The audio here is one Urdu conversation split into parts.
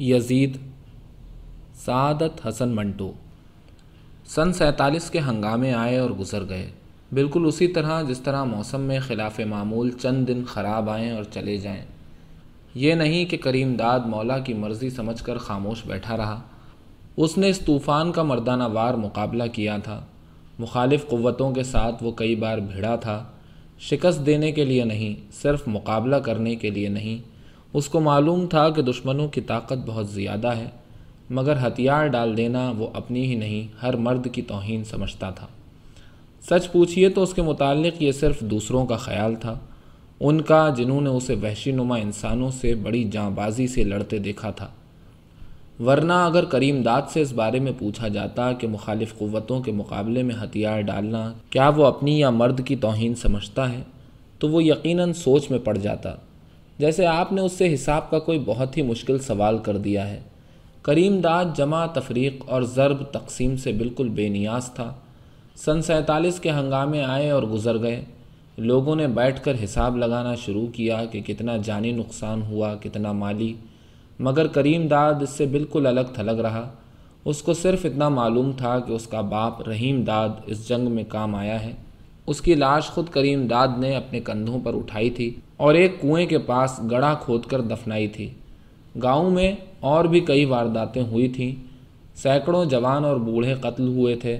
یزید، سعادت حسن منٹو۔ سن سینتالیس کے ہنگامے آئے اور گزر گئے۔ بالکل اسی طرح جس طرح موسم میں خلاف معمول چند دن خراب آئیں اور چلے جائیں۔ یہ نہیں کہ کریم داد مولا کی مرضی سمجھ کر خاموش بیٹھا رہا۔ اس نے اس طوفان کا مردانہ وار مقابلہ کیا تھا۔ مخالف قوتوں کے ساتھ وہ کئی بار بھیڑا تھا۔ شکست دینے کے لیے نہیں، صرف مقابلہ کرنے کے لیے نہیں۔ اس کو معلوم تھا کہ دشمنوں کی طاقت بہت زیادہ ہے، مگر ہتھیار ڈال دینا وہ اپنی ہی نہیں، ہر مرد کی توہین سمجھتا تھا۔ سچ پوچھئے تو اس کے متعلق یہ صرف دوسروں کا خیال تھا۔ ان کا جنہوں نے اسے وحشی نما انسانوں سے بڑی جاں بازی سے لڑتے دیکھا تھا۔ ورنہ اگر کریم داد سے اس بارے میں پوچھا جاتا کہ مخالف قوتوں کے مقابلے میں ہتھیار ڈالنا کیا وہ اپنی یا مرد کی توہین سمجھتا ہے، تو وہ یقیناً سوچ میں پڑ جاتا۔ جیسے آپ نے اس سے حساب کا کوئی بہت ہی مشکل سوال کر دیا ہے۔ کریم داد جمع تفریق اور ضرب تقسیم سے بالکل بے نیاز تھا۔ سن سینتالیس کے ہنگامے آئے اور گزر گئے۔ لوگوں نے بیٹھ کر حساب لگانا شروع کیا کہ کتنا جانی نقصان ہوا، کتنا مالی۔ مگر کریم داد اس سے بالکل الگ تھلگ رہا۔ اس کو صرف اتنا معلوم تھا کہ اس کا باپ رحیم داد اس جنگ میں کام آیا ہے۔ اس کی لاش خود کریم داد نے اپنے کندھوں پر اٹھائی تھی۔ اور ایک کنویں کے پاس گڑھا کھود کر دفنائی تھی۔ گاؤں میں اور بھی کئی وارداتیں ہوئی تھیں۔ سینکڑوں جوان اور بوڑھے قتل ہوئے تھے۔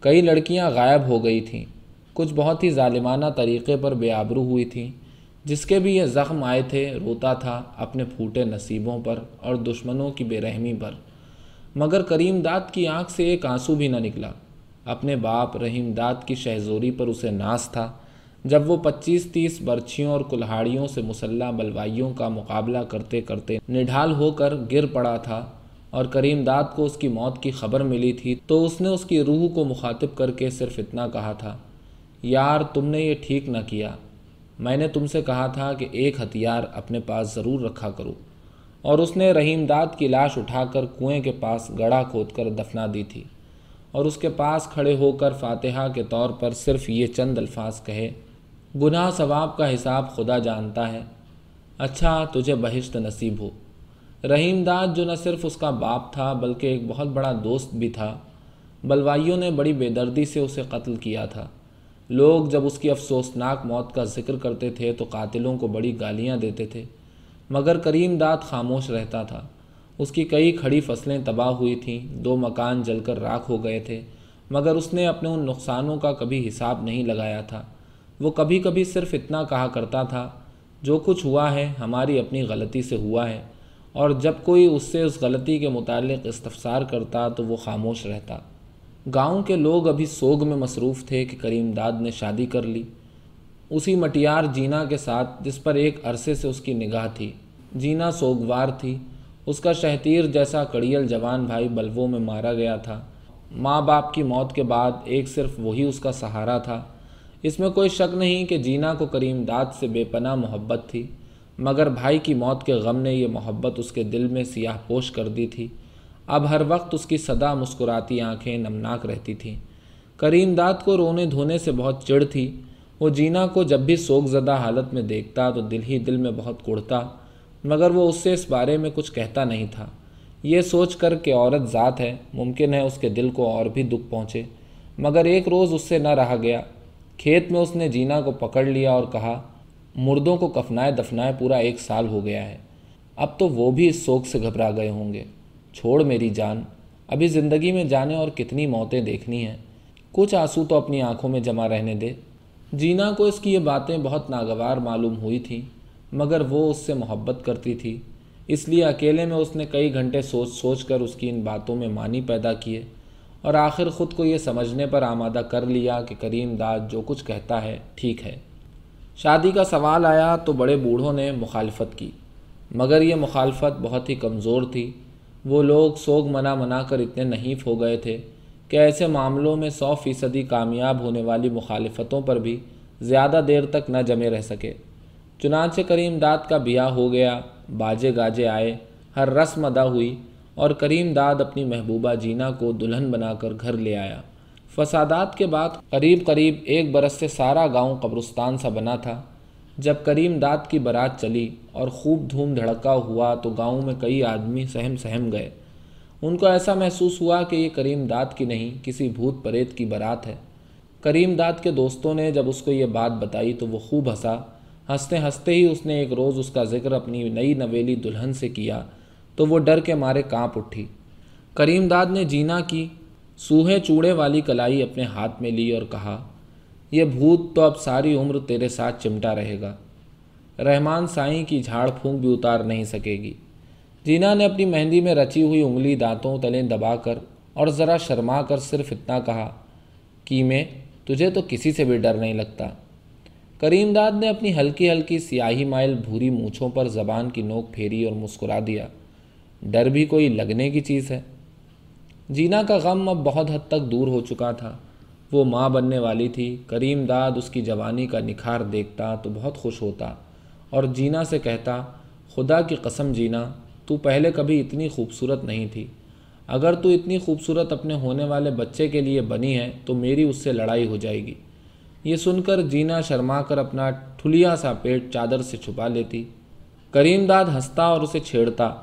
کئی لڑکیاں غائب ہو گئی تھیں۔ کچھ بہت ہی ظالمانہ طریقے پر بے آبرو ہوئی تھیں۔ جس کے بھی یہ زخم آئے تھے، روتا تھا اپنے پھوٹے نصیبوں پر اور دشمنوں کی بے رحمی پر۔ مگر کریم داد کی آنکھ سے ایک آنسو بھی نہ نکلا۔ اپنے باپ رحیم داد کی شہزوری پر اسے ناس تھا۔ جب وہ پچیس تیس برچھیوں اور کلہاڑیوں سے مسلح بلوائیوں کا مقابلہ کرتے کرتے نڈھال ہو کر گر پڑا تھا اور کریم داد کو اس کی موت کی خبر ملی تھی، تو اس نے اس کی روح کو مخاطب کر کے صرف اتنا کہا تھا، یار تم نے یہ ٹھیک نہ کیا۔ میں نے تم سے کہا تھا کہ ایک ہتھیار اپنے پاس ضرور رکھا کرو۔ اور اس نے رحیم داد کی لاش اٹھا کر کنویں کے پاس گڑھا کھود کر دفنا دی تھی۔ اور اس کے پاس کھڑے ہو کر فاتحہ کے طور پر صرف یہ چند الفاظ کہے گناہ ثواب کا حساب خدا جانتا ہے۔ اچھا تجھے بہشت نصیب ہو۔ رحیم داد جو نہ صرف اس کا باپ تھا، بلکہ ایک بہت بڑا دوست بھی تھا۔ بلوائیوں نے بڑی بے دردی سے اسے قتل کیا تھا۔ لوگ جب اس کی افسوسناک موت کا ذکر کرتے تھے تو قاتلوں کو بڑی گالیاں دیتے تھے۔ مگر کریم داد خاموش رہتا تھا۔ اس کی کئی کھڑی فصلیں تباہ ہوئی تھیں۔ دو مکان جل کر راکھ ہو گئے تھے۔ مگر اس نے اپنے ان نقصانوں کا کبھی حساب نہیں لگایا تھا۔ وہ کبھی کبھی صرف اتنا کہا کرتا تھا، جو کچھ ہوا ہے ہماری اپنی غلطی سے ہوا ہے، اور جب کوئی اس سے اس غلطی کے متعلق استفسار کرتا تو وہ خاموش رہتا۔ گاؤں کے لوگ ابھی سوگ میں مصروف تھے کہ کریم داد نے شادی کر لی۔ اسی مٹیار جینا کے ساتھ جس پر ایک عرصے سے اس کی نگاہ تھی۔ جینا سوگوار تھی۔ اس کا شہتیر جیسا کڑیل جوان بھائی بلووں میں مارا گیا تھا۔ ماں باپ کی موت کے بعد ایک صرف وہی اس کا سہارا تھا۔ اس میں کوئی شک نہیں کہ جینا کو کریم داد سے بے پناہ محبت تھی، مگر بھائی کی موت کے غم نے یہ محبت اس کے دل میں سیاہ پوش کر دی تھی۔ اب ہر وقت اس کی صدا مسکراتی آنکھیں نمناک رہتی تھیں۔ کریم داد کو رونے دھونے سے بہت چڑ تھی۔ وہ جینا کو جب بھی سوگ زدہ حالت میں دیکھتا تو دل ہی دل میں بہت کڑتا مگر وہ اس سے اس بارے میں کچھ کہتا نہیں تھا۔ یہ سوچ کر کہ عورت ذات ہے، ممکن ہے اس کے دل کو اور بھی دکھ پہنچے، مگر ایک روز اس سے نہ رہا گیا۔ کھیت میں اس نے جینا کو پکڑ لیا اور کہا، مردوں کو کفنائے دفنائے پورا ایک سال ہو گیا ہے۔ اب تو وہ بھی اس سوگ سے گھبرا گئے ہوں گے۔ چھوڑ میری جان۔ ابھی زندگی میں جانے اور کتنی موتیں دیکھنی ہیں۔ کچھ آنسو تو اپنی آنکھوں میں جمع رہنے دے۔ جینا کو اس کی یہ باتیں بہت ناگوار معلوم ہوئی تھیں، مگر وہ اس سے محبت کرتی تھی۔ اس لیے اکیلے میں اس نے کئی گھنٹے سوچ سوچ کر اس کی ان باتوں میں معنی پیدا کیے۔ اور آخر خود کو یہ سمجھنے پر آمادہ کر لیا کہ کریم داد جو کچھ کہتا ہے ٹھیک ہے۔ شادی کا سوال آیا تو بڑے بوڑھوں نے مخالفت کی، مگر یہ مخالفت بہت ہی کمزور تھی۔ وہ لوگ سوگ منا منا کر اتنے نحیف ہو گئے تھے کہ ایسے معاملوں میں سو فیصدی کامیاب ہونے والی مخالفتوں پر بھی زیادہ دیر تک نہ جمے رہ سکے۔ چنانچہ کریم داد کا بیاہ ہو گیا، باجے گاجے آئے، ہر رسم ادا ہوئی۔ اور کریم داد اپنی محبوبہ جینا کو دلہن بنا کر گھر لے آیا۔ فسادات کے بعد قریب قریب ایک برس سے سارا گاؤں قبرستان سا بنا تھا۔ جب کریم داد کی برات چلی اور خوب دھوم دھڑکا ہوا تو گاؤں میں کئی آدمی سہم سہم گئے۔ ان کو ایسا محسوس ہوا کہ یہ کریم داد کی نہیں، کسی بھوت پریت کی برات ہے۔ کریم داد کے دوستوں نے جب اس کو یہ بات بتائی تو وہ خوب ہنسا۔ ہنستے ہنستے ہی اس نے ایک روز اس کا ذکر اپنی نئی نویلی دلہن سے کیا۔ تو وہ ڈر کے مارے کانپ اٹھی۔ کریم داد نے جینا کی، سوہے چوڑے والی کلائی اپنے ہاتھ میں لی اور کہا، یہ بھوت تو اب ساری عمر تیرے ساتھ چمٹا رہے گا۔ رحمان سائیں کی جھاڑ پھونک بھی اتار نہیں سکے گی۔ جینا نے اپنی مہندی میں رچی ہوئی انگلی دانتوں تلیں دبا کر اور ذرا شرما کر صرف اتنا کہا کہ میں تجھے تو کسی سے بھی ڈر نہیں لگتا کریم داد نے اپنی ہلکی ہلکی سیاہی مائل بھوری مونچھوں پر زبان کی نوک پھیری اور مسکرا دیا۔ ڈر بھی کوئی لگنے کی چیز ہے۔ جینا کا غم اب بہت حد تک دور ہو چکا تھا۔ وہ ماں بننے والی تھی، کریم داد اس کی جوانی کا نکھار دیکھتا تو بہت خوش ہوتا اور جینا سے کہتا، خدا کی قسم جینا، تو پہلے کبھی اتنی خوبصورت نہیں تھی۔ اگر تو اتنی خوبصورت اپنے ہونے والے بچے کے لیے بنی ہے، تو میری اس سے لڑائی ہو جائے گی یہ سن کر جینا شرما کر اپنا ٹھلیا سا پیٹ چادر سے چھپا لیتی۔ کریم داد ہنستا اور اسے چھیڑتا۔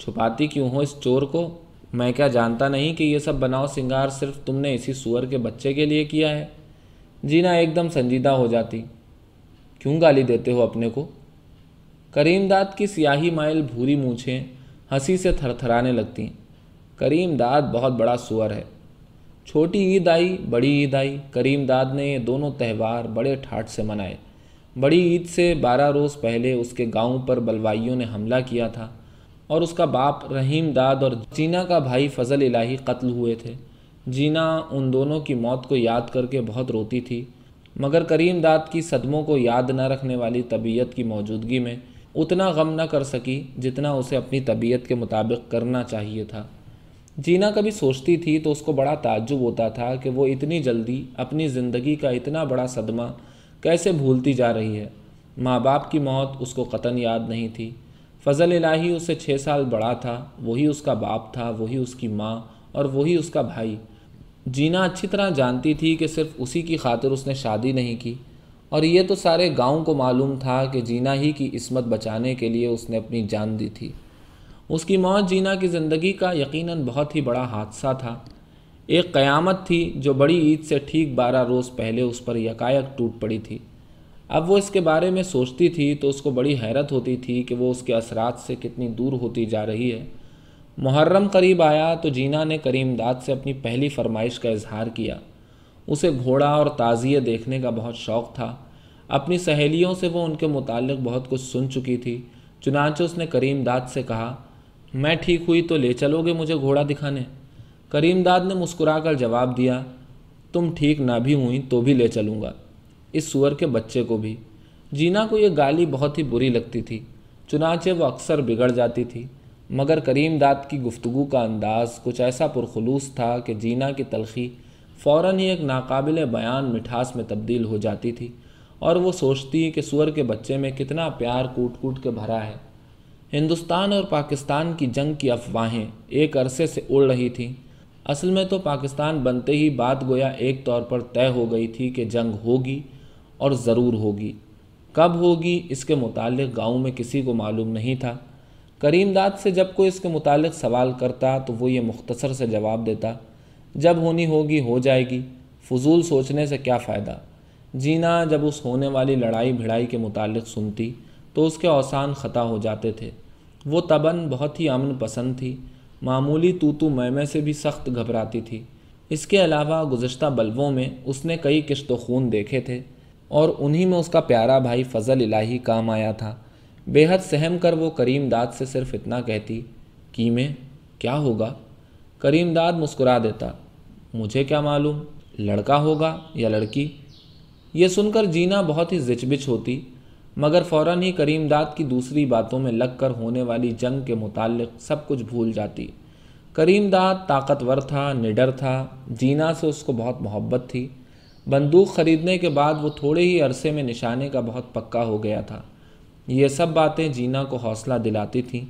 چھپاتی کیوں ہو اس چور کو؟ میں کیا جانتا نہیں کہ یہ سب بناؤ سنگار صرف تم نے اسی سور کے بچے کے لیے کیا ہے؟ جینا ایک دم سنجیدہ ہو جاتی۔ کیوں گالی دیتے ہو اپنے کو؟ کریم داد کی سیاہی مائل بھوری مونچھیں ہنسی سے تھر تھرانے لگتیں۔ کریم داد بہت بڑا سور ہے۔ چھوٹی عید آئی، بڑی عید آئی۔ کریم داد نے یہ دونوں تہوار بڑے ٹھاٹ سے منائے۔ بڑی عید سے بارہ روز پہلے اس کے گاؤں پر بلوائیوں نے حملہ کیا تھا۔ اور اس کا باپ رحیم داد اور جینا کا بھائی فضل الہی قتل ہوئے تھے۔ جینا ان دونوں کی موت کو یاد کر کے بہت روتی تھی، مگر کریم داد کی صدموں کو یاد نہ رکھنے والی طبیعت کی موجودگی میں اتنا غم نہ کر سکی جتنا اسے اپنی طبیعت کے مطابق کرنا چاہیے تھا۔ جینا کبھی سوچتی تھی تو اس کو بڑا تعجب ہوتا تھا کہ وہ اتنی جلدی اپنی زندگی کا اتنا بڑا صدمہ کیسے بھولتی جا رہی ہے۔ ماں باپ کی موت اس کو قطن یاد نہیں تھی۔ فضل الہی اس سے چھ سال بڑا تھا، وہی اس کا باپ تھا، وہی اس کی ماں اور وہی اس کا بھائی۔ جینا اچھی طرح جانتی تھی کہ صرف اسی کی خاطر اس نے شادی نہیں کی۔ اور یہ تو سارے گاؤں کو معلوم تھا کہ جینا ہی کی عصمت بچانے کے لیے اس نے اپنی جان دی تھی۔ اس کی موت جینا کی زندگی کا یقیناً بہت ہی بڑا حادثہ تھا۔ ایک قیامت تھی جو بڑی عید سے ٹھیک بارہ روز پہلے اس پر یکایک ٹوٹ پڑی تھی۔ اب وہ اس کے بارے میں سوچتی تھی تو اس کو بڑی حیرت ہوتی تھی کہ وہ اس کے اثرات سے کتنی دور ہوتی جا رہی ہے۔ محرم قریب آیا تو جینا نے کریم داد سے اپنی پہلی فرمائش کا اظہار کیا۔ اسے گھوڑا اور تازیہ دیکھنے کا بہت شوق تھا۔ اپنی سہیلیوں سے وہ ان کے متعلق بہت کچھ سن چکی تھی۔ چنانچہ اس نے کریم داد سے کہا، میں ٹھیک ہوئی تو لے چلو گے مجھے گھوڑا دکھانے۔ کریم داد نے مسکرا کر جواب دیا، تم ٹھیک نہ بھی ہوئیں تو بھی لے چلوں گا۔ اس سور کے بچے کو بھی۔ جینا کو یہ گالی بہت ہی بری لگتی تھی، چنانچہ وہ اکثر بگڑ جاتی تھی۔ مگر کریم داد کی گفتگو کا انداز کچھ ایسا پرخلوص تھا کہ جینا کی تلخی فوراً ہی ایک ناقابل بیان مٹھاس میں تبدیل ہو جاتی تھی اور وہ سوچتی کہ سور کے بچے میں کتنا پیار کوٹ کوٹ کے بھرا ہے۔ ہندوستان اور پاکستان کی جنگ کی افواہیں ایک عرصے سے اڑ رہی تھیں۔ اصل میں تو پاکستان بنتے ہی بات گویا ایک طور پر طے ہو گئی تھی کہ جنگ ہوگی۔ اور ضرور ہوگی۔ کب ہوگی اس کے متعلق گاؤں میں کسی کو معلوم نہیں تھا۔ کریم داد سے جب کوئی اس کے متعلق سوال کرتا تو وہ یہ مختصر سے جواب دیتا، جب ہونی ہوگی ہو جائے گی، فضول سوچنے سے کیا فائدہ؟ جینا جب اس ہونے والی لڑائی بھڑائی کے متعلق سنتی تو اس کے اوسان خطا ہو جاتے تھے۔ وہ تبن بہت ہی امن پسند تھی۔ معمولی تو تو سے بھی سخت گھبراتی تھی۔ اس کے علاوہ گزشتہ بلووں میں اس نے کئی کشت و خون دیکھے تھے۔ اور انہی میں اس کا پیارا بھائی فضل الہی کام آیا تھا۔ بے حد سہم کر وہ کریم داد سے صرف اتنا کہتی کی میں کیا ہوگا؟ کریم داد مسکرا دیتا، مجھے کیا معلوم، لڑکا ہوگا یا لڑکی؟ یہ سن کر جینا بہت ہی زچبچ ہوتی، مگر فوراً ہی کریم داد کی دوسری باتوں میں لگ کر ہونے والی جنگ کے متعلق سب کچھ بھول جاتی۔ کریم داد طاقتور تھا، نڈر تھا، جینا سے اس کو بہت محبت تھی۔ بندوق خریدنے کے بعد وہ تھوڑے ہی عرصے میں نشانے کا بہت پکا ہو گیا تھا۔ یہ سب باتیں جینا کو حوصلہ دلاتی تھیں،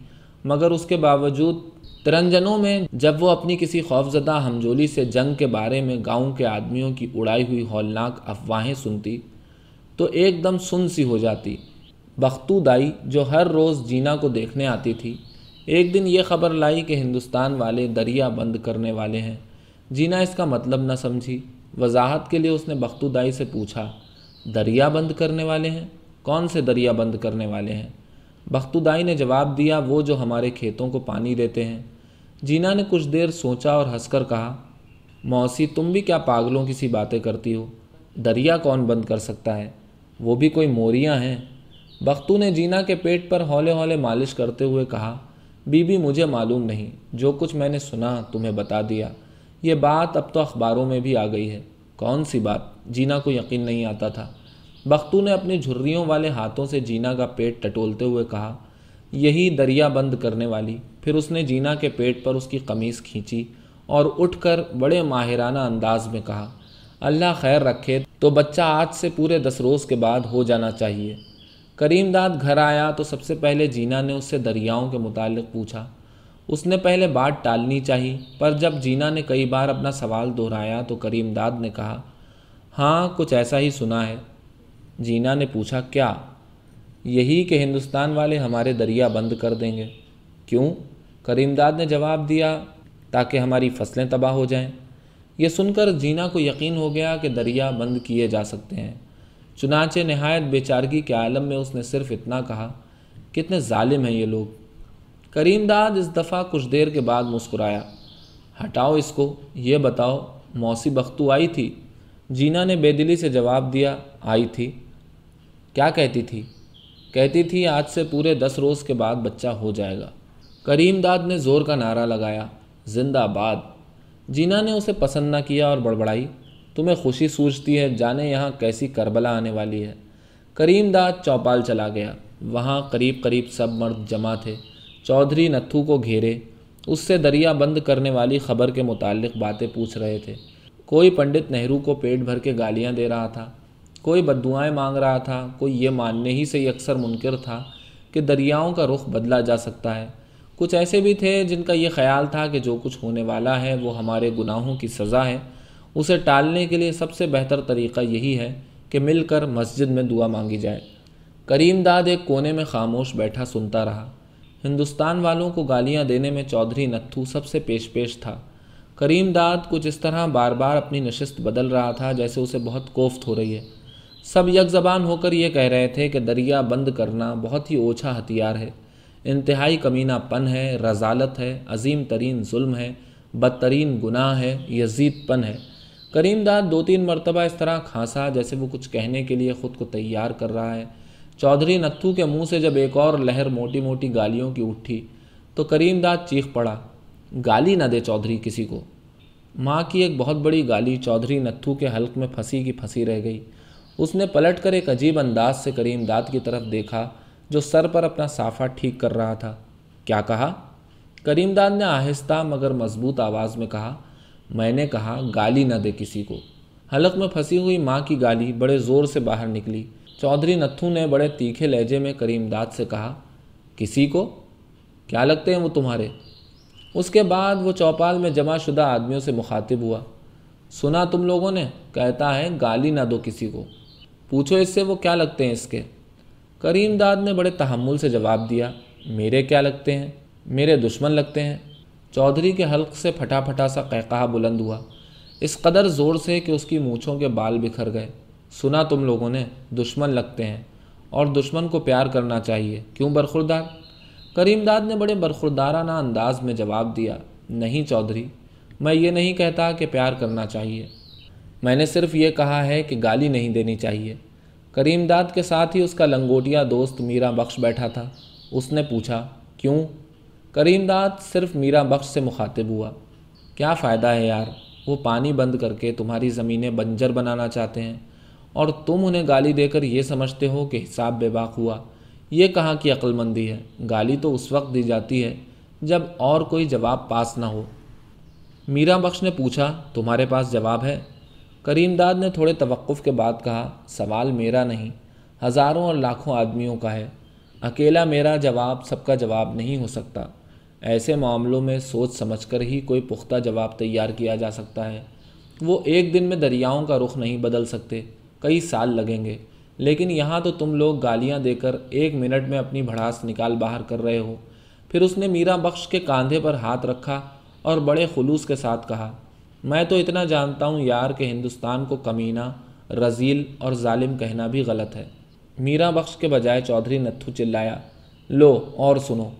مگر اس کے باوجود ترنجنوں میں جب وہ اپنی کسی خوفزدہ ہمجولی سے جنگ کے بارے میں گاؤں کے آدمیوں کی اڑائی ہوئی ہولناک افواہیں سنتی، تو ایک دم سن سی ہو جاتی۔ بختو دائی جو ہر روز جینا کو دیکھنے آتی تھی، ایک دن یہ خبر لائی کہ ہندوستان والے دریا بند کرنے والے ہیں۔ جینا اس کا مطلب نہ سمجھی۔ وضاحت کے لیے اس نے بختو دائی سے پوچھا، دریا بند کرنے والے ہیں؟ کون سے دریا بند کرنے والے ہیں؟ بختو دائی نے جواب دیا، وہ جو ہمارے کھیتوں کو پانی دیتے ہیں۔ جینا نے کچھ دیر سوچا اور ہنس کر کہا، موسی، تم بھی کیا پاگلوں کی سی باتیں کرتی ہو؟ دریا کون بند کر سکتا ہے؟ وہ بھی کوئی موریاں ہیں۔ بختو نے جینا کے پیٹ پر ہولے ہولے مالش کرتے ہوئے کہا، بی بی، مجھے معلوم نہیں، جو کچھ میں نے سنا تمہیں بتا دیا۔ یہ بات اب تو اخباروں میں بھی آ گئی ہے۔ کون سی بات؟ جینا کو یقین نہیں آتا تھا۔ بختو نے اپنی جھریوں والے ہاتھوں سے جینا کا پیٹ ٹٹولتے ہوئے کہا، یہی دریا بند کرنے والی۔ پھر اس نے جینا کے پیٹ پر اس کی قمیص کھینچی اور اٹھ کر بڑے ماہرانہ انداز میں کہا، اللہ خیر رکھے تو بچہ آج سے پورے دس روز کے بعد ہو جانا چاہیے۔ کریم داد گھر آیا تو سب سے پہلے جینا نے اس سے دریاؤں کے متعلق پوچھا اس نے پہلے بات ٹالنی چاہی، پر جب جینا نے کئی بار اپنا سوال دہرایا تو کریم داد نے کہا ہاں کچھ ایسا ہی سنا ہے۔ جینا نے پوچھا، کیا؟ یہی کہ ہندوستان والے ہمارے دریا بند کر دیں گے۔ کیوں؟ کریم داد نے جواب دیا، تاکہ ہماری فصلیں تباہ ہو جائیں۔ یہ سن کر جینا کو یقین ہو گیا کہ دریا بند کیے جا سکتے ہیں۔ چنانچہ نہایت بیچارگی کے عالم میں اس نے صرف اتنا کہا، کتنے ظالم ہیں یہ لوگ! کریم داد اس دفعہ کچھ دیر کے بعد مسکرایا، ہٹاؤ اس کو، یہ بتاؤ، موسی بختو آئی تھی؟ جینا نے بے دلی سے جواب دیا، آئی تھی۔ کیا کہتی تھی؟ کہتی تھی، آج سے پورے دس روز کے بعد بچہ ہو جائے گا۔ کریم داد نے زور کا نعرہ لگایا، زندہ باد۔ جینا نے اسے پسند نہ کیا اور بڑبڑائی، تمہیں خوشی سوچتی ہے، جانے یہاں کیسی کربلا آنے والی ہے۔ کریم داد چوپال چلا گیا، وہاں قریب قریب سب مرد جمع تھے۔ چودھری نتھو کو گھیرے، اس سے دریا بند کرنے والی خبر کے متعلق باتیں پوچھ رہے تھے۔ کوئی پنڈت نہرو کو پیٹ بھر کے گالیاں دے رہا تھا، کوئی بدعائیں مانگ رہا تھا، کوئی یہ ماننے ہی سے اکثر منکر تھا کہ دریاؤں کا رخ بدلا جا سکتا ہے۔ کچھ ایسے بھی تھے جن کا یہ خیال تھا کہ جو کچھ ہونے والا ہے وہ ہمارے گناہوں کی سزا ہے۔ اسے ٹالنے کے لیے سب سے بہتر طریقہ یہی ہے کہ مل کر مسجد میں دعا مانگی جائے۔ کریم داد ایک کونے میں خاموش بیٹھا سنتا رہا۔ ہندوستان والوں کو گالیاں دینے میں چودھری نتھو سب سے پیش پیش تھا۔ کریم داد کچھ اس طرح بار بار اپنی نشست بدل رہا تھا جیسے اسے بہت کوفت ہو رہی ہے۔ سب یک زبان ہو کر یہ کہہ رہے تھے کہ دریا بند کرنا بہت ہی اوچھا ہتھیار ہے۔ انتہائی کمینہ پن ہے، رضالت ہے، عظیم ترین ظلم ہے، بدترین گناہ ہے، یزید پن ہے۔ کریم داد دو تین مرتبہ اس طرح کھانسا جیسے وہ کچھ کہنے کے لیے خود کو تیار کر رہا ہے۔ چودھری نتھو کے منہ سے جب ایک اور لہر موٹی موٹی گالیوں کی اٹھی تو کریم داد چیخ پڑا، گالی نہ دے چودھری کسی کو۔ ماں کی ایک بہت بڑی گالی چودھری نتھو کے حلق میں پھنسی کی پھنسی رہ گئی۔ اس نے پلٹ کر ایک عجیب انداز سے کریم داد کی طرف دیکھا جو سر پر اپنا صافہ ٹھیک کر رہا تھا۔ کیا کہا؟ کریم داد نے آہستہ مگر مضبوط آواز میں کہا، میں نے کہا، گالی نہ دے کسی کو۔ حلق میں پھنسی ہوئی ماں کی گالی بڑے زور سے باہر نکلی۔ چودھری نتھو نے بڑے تیکھے لہجے میں کریم داد سے کہا، کسی کو؟ کیا لگتے ہیں وہ تمہارے؟ اس کے بعد وہ چوپال میں جمع شدہ آدمیوں سے مخاطب ہوا۔ سنا تم لوگوں نے، کہتا ہے، گالی نہ دو کسی کو۔ پوچھو اس سے وہ کیا لگتے ہیں اس کے؟ کریم داد نے بڑے تحمل سے جواب دیا، میرے کیا لگتے ہیں؟ میرے دشمن لگتے ہیں۔ چودھری کے حلق سے پھٹا پھٹا سا قہقہ بلند ہوا۔ اس قدر زور سے کہ اس کی مونچھوں کے بال بکھر گئے۔ سنا تم لوگوں نے، دشمن لگتے ہیں، اور دشمن کو پیار کرنا چاہیے۔ کیوں برخوردار؟ کریم داد نے بڑے برخوردارانہ انداز میں جواب دیا، نہیں چودھری، میں یہ نہیں کہتا کہ پیار کرنا چاہیے۔ میں نے صرف یہ کہا ہے کہ گالی نہیں دینی چاہیے۔ کریم داد کے ساتھ ہی اس کا لنگوٹیا دوست میرا بخش بیٹھا تھا۔ اس نے پوچھا، کیوں؟ کریم داد صرف میرا بخش سے مخاطب ہوا۔ کیا فائدہ ہے یار، وہ پانی بند کر کے تمہاری زمینیں بنجر بنانا چاہتے ہیں۔ اور تم انہیں گالی دے کر یہ سمجھتے ہو کہ حساب بے باک ہوا۔ یہ کہاں کی عقل مندی ہے؟ گالی تو اس وقت دی جاتی ہے جب اور کوئی جواب پاس نہ ہو۔ میرا بخش نے پوچھا، تمہارے پاس جواب ہے؟ کریم داد نے تھوڑے توقف کے بعد کہا، سوال میرا نہیں، ہزاروں اور لاکھوں آدمیوں کا ہے۔ اکیلا میرا جواب سب کا جواب نہیں ہو سکتا۔ ایسے معاملوں میں سوچ سمجھ کر ہی کوئی پختہ جواب تیار کیا جا سکتا ہے۔ وہ ایک دن میں دریاؤں کا رخ نہیں بدل سکتے۔ کئی سال لگیں گے۔ لیکن یہاں تو تم لوگ گالیاں دے کر ایک منٹ میں اپنی بھڑاس نکال باہر کر رہے ہو۔ پھر اس نے میرا بخش کے کاندھے پر ہاتھ رکھا اور بڑے خلوص کے ساتھ کہا، میں تو اتنا جانتا ہوں یار کہ ہندوستان کو کمینہ، رزیل اور ظالم کہنا بھی غلط ہے۔ میرا بخش کے بجائے چودھری نتھو چلایا، لو اور سنو۔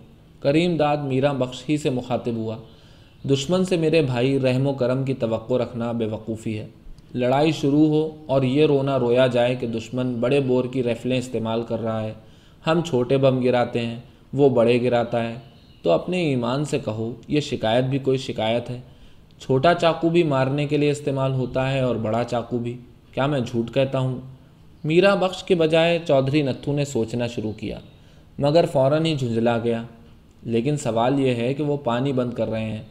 کریم داد میرا بخش ہی سے مخاطب ہوا۔ دشمن سے میرے بھائی رحم و کرم کی توقع رکھنا بے وقوفی ہے۔ لڑائی شروع ہو اور یہ رونا رویا جائے کہ دشمن بڑے بور کی ریفلیں استعمال کر رہا ہے۔ ہم چھوٹے بم گراتے ہیں، وہ بڑے گراتا ہے۔ تو اپنے ایمان سے کہو، یہ شکایت بھی کوئی شکایت ہے؟ چھوٹا چاقو بھی مارنے کے لیے استعمال ہوتا ہے اور بڑا چاقو بھی۔ کیا میں جھوٹ کہتا ہوں؟ میرا بخش کے بجائے چودھری نتھو نے سوچنا شروع کیا، مگر فوراً ہی جھنجلا گیا۔ لیکن سوال یہ ہے کہ وہ پانی بند کر رہے ہیں۔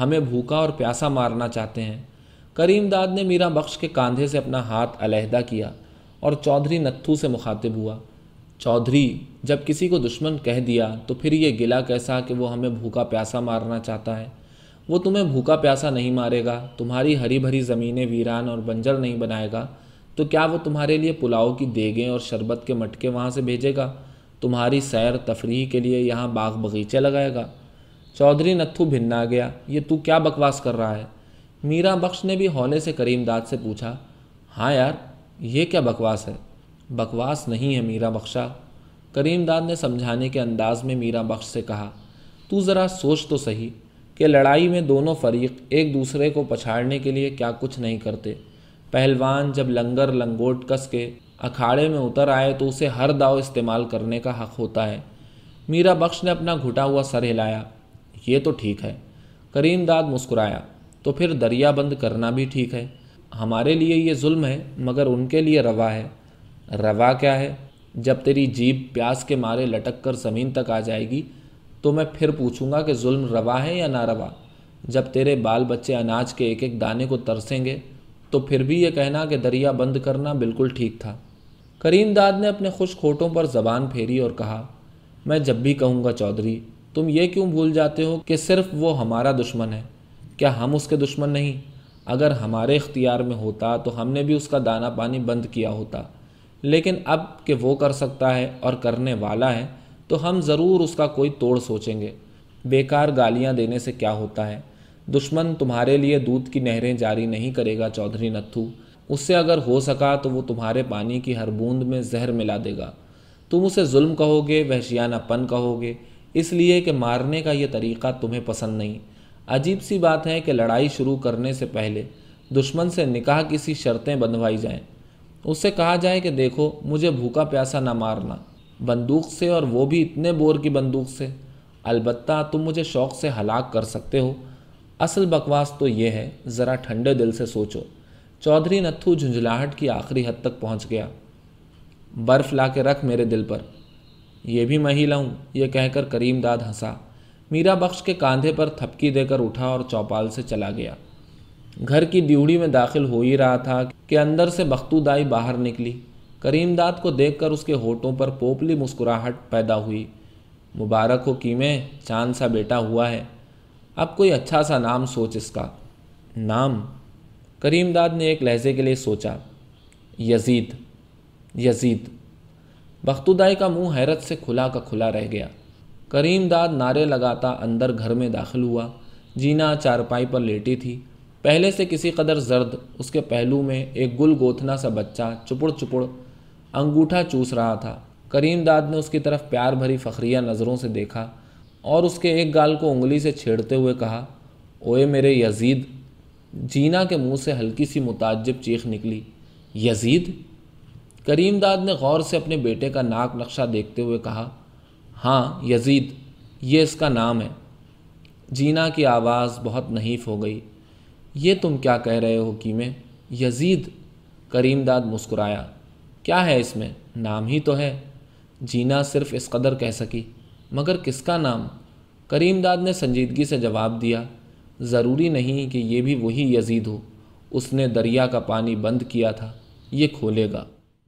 ہمیں بھوکا اور پیاسا مارنا چاہتے ہیں۔ کریم داد نے میرا بخش کے کاندھے سے اپنا ہاتھ علیحدہ کیا اور چودھری نتھو سے مخاطب ہوا۔ چودھری، جب کسی کو دشمن کہہ دیا تو پھر یہ گلا کیسا کہ وہ ہمیں بھوکا پیاسا مارنا چاہتا ہے؟ وہ تمہیں بھوکا پیاسا نہیں مارے گا، تمہاری ہری بھری زمینیں ویران اور بنجر نہیں بنائے گا، تو کیا وہ تمہارے لیے پلاؤ کی دیگیں اور شربت کے مٹکے وہاں سے بھیجے گا؟ تمہاری سیر تفریح کے لیے یہاں باغ بغیچے لگائے گا۔ چودھری نتھو بھنا گیا، یہ تو کیا بکواس کر رہا ہے؟ میرا بخش نے بھی ہولے سے کریم داد سے پوچھا ہاں یار، یہ کیا بکواس ہے؟ بکواس نہیں ہے میرا بخشا۔ کریم داد نے سمجھانے کے انداز میں میرا بخش سے کہا، تو ذرا سوچ تو صحیح کہ لڑائی میں دونوں فریق ایک دوسرے کو پچھاڑنے کے لیے کیا کچھ نہیں کرتے۔ پہلوان جب لنگر لنگوٹ کس کے اکھاڑے میں اتر آئے تو اسے ہر داؤ استعمال کرنے کا حق ہوتا ہے۔ میرا بخش نے اپنا گھٹا ہوا سر ہلایا۔ یہ تو ٹھیک ہے۔ کریم داد مسکرایا۔ تو پھر دریا بند کرنا بھی ٹھیک ہے۔ ہمارے لیے یہ ظلم ہے، مگر ان کے لیے روا ہے۔ روا کیا ہے؟ جب تیری جیب پیاس کے مارے لٹک کر زمین تک آ جائے گی، تو میں پھر پوچھوں گا کہ ظلم روا ہے یا نہ روا جب تیرے بال بچے اناج کے ایک ایک دانے کو ترسیں گے، تو پھر بھی یہ کہنا کہ دریا بند کرنا بالکل ٹھیک تھا۔ کریم داد نے اپنے خوش کھوٹوں پر زبان پھیری اور کہا، میں جب بھی کہوں گا چودھری، تم یہ کیوں بھول جاتے ہو کہ صرف وہ ہمارا دشمن ہے؟ کیا ہم اس کے دشمن نہیں؟ اگر ہمارے اختیار میں ہوتا تو ہم نے بھی اس کا دانہ پانی بند کیا ہوتا۔ لیکن اب کہ وہ کر سکتا ہے اور کرنے والا ہے تو ہم ضرور اس کا کوئی توڑ سوچیں گے۔ بیکار گالیاں دینے سے کیا ہوتا ہے؟ دشمن تمہارے لیے دودھ کی نہریں جاری نہیں کرے گا، چودھری نتھو۔ اس سے اگر ہو سکا تو وہ تمہارے پانی کی ہر بوند میں زہر ملا دے گا۔ تم اسے ظلم کہو گے، وحشیانہ پن کہو گے۔ اس لیے کہ مارنے کا یہ طریقہ تمہیں پسند نہیں۔ عجیب سی بات ہے کہ لڑائی شروع کرنے سے پہلے دشمن سے نکاح کسی شرطیں بندھوائی جائیں۔ اس سے کہا جائے کہ دیکھو، مجھے بھوکا پیاسا نہ مارنا۔ بندوق سے اور وہ بھی اتنے بور کی بندوق سے۔ البتہ تم مجھے شوق سے ہلاک کر سکتے ہو۔ اصل بکواس تو یہ ہے، ذرا ٹھنڈے دل سے سوچو۔ چودھری نتھو جھنجھلاہٹ کی آخری حد تک پہنچ گیا۔ برف لا کے رکھ میرے دل پر۔ یہ بھی میں ہی لاؤں، یہ کہہ کر کریم داد ہنسا۔ میرا بخش کے کاندھے پر تھپکی دے کر اٹھا اور چوپال سے چلا گیا۔ گھر کی ڈیوڑی میں داخل ہو ہی رہا تھا کہ اندر سے بختو دائی باہر نکلی۔ کریم داد کو دیکھ کر اس کے ہوٹوں پر پوپلی مسکراہٹ پیدا ہوئی۔ مبارک ہو کیمے چاند سا بیٹا ہوا ہے۔ اب کوئی اچھا سا نام سوچ اس کا۔ نام؟ کریم داد نے ایک لہجے کے لیے سوچا۔ یزید۔ یزید۔ بختودائی کا منہ حیرت سے کھلا کا کھلا رہ گیا۔ کریم داد نعرے لگاتا اندر گھر میں داخل ہوا۔ جینا چارپائی پر لیٹی تھی۔ پہلے سے کسی قدر زرد، اس کے پہلو میں ایک گل گوتھنا سا بچہ چپڑ چپڑ انگوٹھا چوس رہا تھا۔ کریم داد نے اس کی طرف پیار بھری فخریہ نظروں سے دیکھا اور اس کے ایک گال کو انگلی سے چھیڑتے ہوئے کہا، اوئے میرے یزید، جینا کے منہ سے ہلکی سی متعجب چیخ نکلی۔ یزید؟ کریم داد نے غور سے اپنے بیٹے کا ناک نقشہ دیکھتے ہوئے کہا ہاں یزید، یہ اس کا نام ہے۔ جینا کی آواز بہت نحیف ہو گئی۔ یہ تم کیا کہہ رہے ہو کیمیں یزید، کریم داد مسکرایا۔ کیا ہے اس میں؟ نام ہی تو ہے۔ جینا صرف اس قدر کہہ سکی۔ مگر کس کا نام؟ کریم داد نے سنجیدگی سے جواب دیا۔ ضروری نہیں کہ یہ بھی وہی یزید ہو۔ اس نے دریا کا پانی بند کیا تھا۔ یہ کھولے گا۔